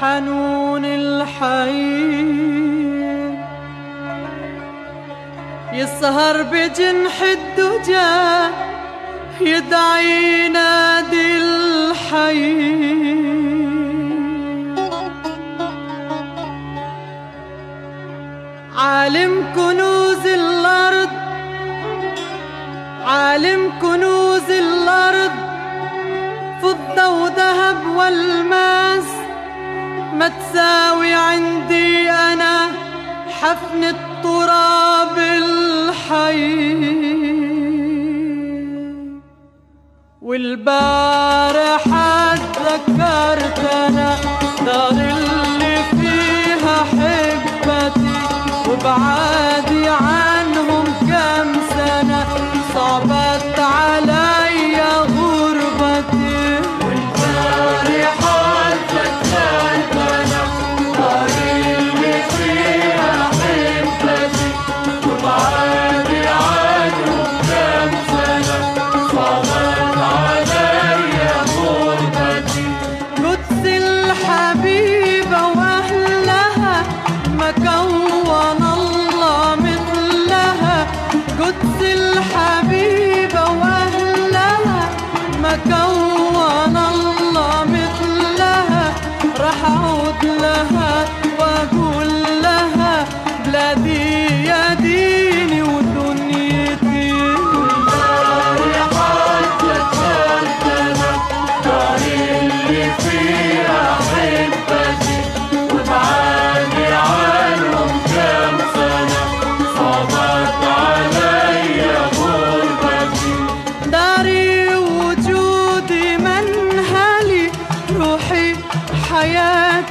الحنون الحي يسهر بجنح الدجى يدعي نادي الحي عالم كنوز الأرض عالم كنوز الأرض فضة وذهب والماس. ما تساوي عندي أنا حفن التراب الحي. والبارحة تذكرت أنا دار اللي فيها حبتي وبعادي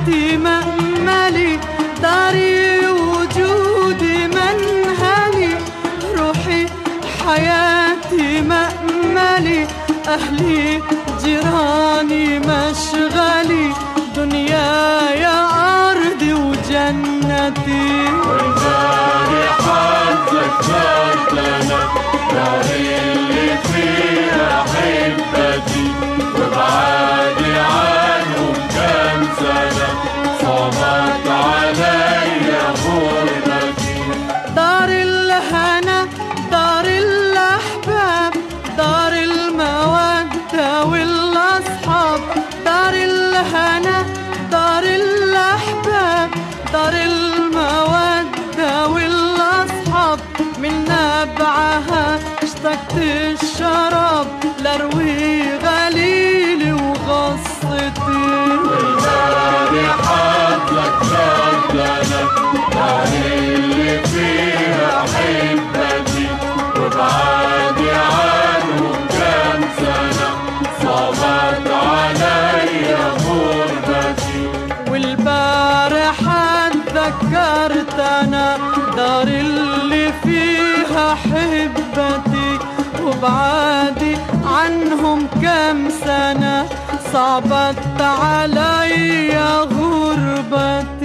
مأملي داري وجودي منهلي روحي حياتي مأملي أهلي جيراني مشغلي دنياي أرضي وجنتي دار المودة والأصحاب من نبعها اشتقت الشراب لروي غليلي وغصتي والبارحة تذكرت أنا داري تذكرت أنا دار اللي فيها حبتي وبعادي عنهم كم سنة صعبت علي غربتي